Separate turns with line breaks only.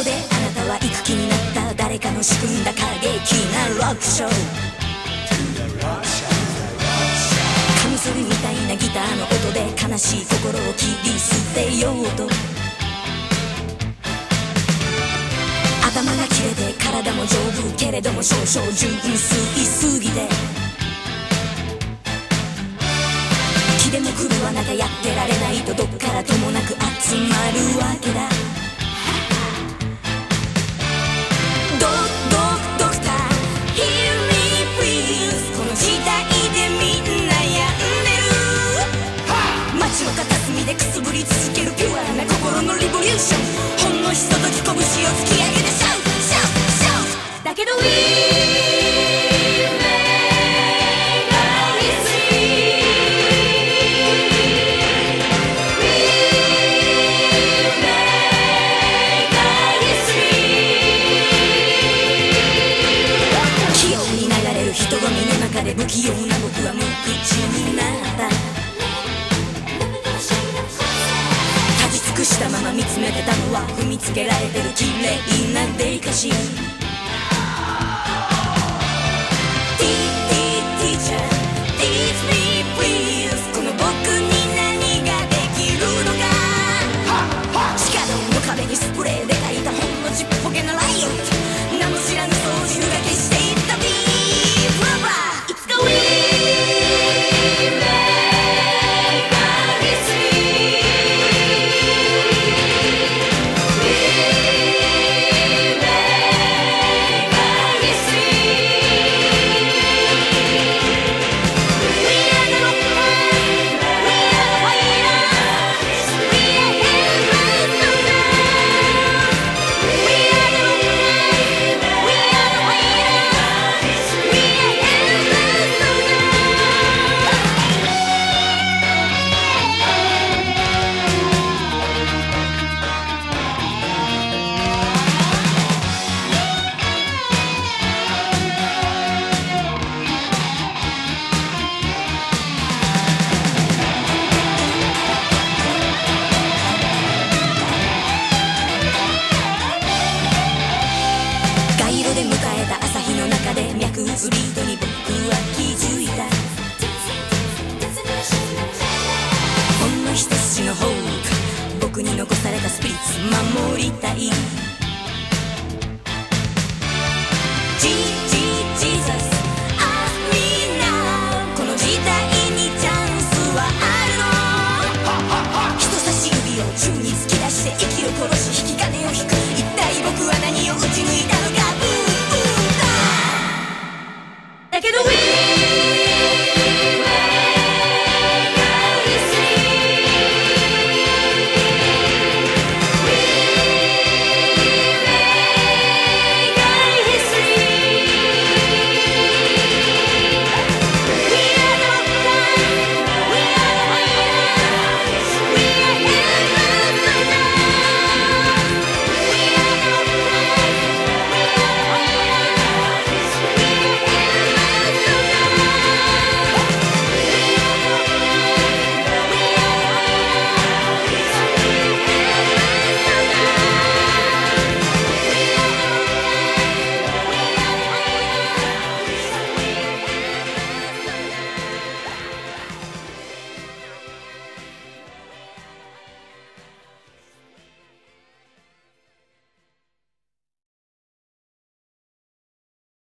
あなたは行く気になった。誰かの仕組んだ過激なロックショー。カミソリみたいなギターの音で悲しい心を切り捨てようと。頭が切れて体も丈夫けれども少々純粋すぎて。気でも狂わなきゃやってられないとどっからともなく集まるわけだ。不器用な僕は無口になった立ち尽くしたまま見つめてたのは踏みつけられてる綺麗なデリカシー僕に残されたスピリッツ守りたいジジジーザスあみんこの時代にチャンスはあるの人さし指を宙に突き出して息を殺し引き金を引く一体僕は何を打ち抜いたのか。ブーブーだ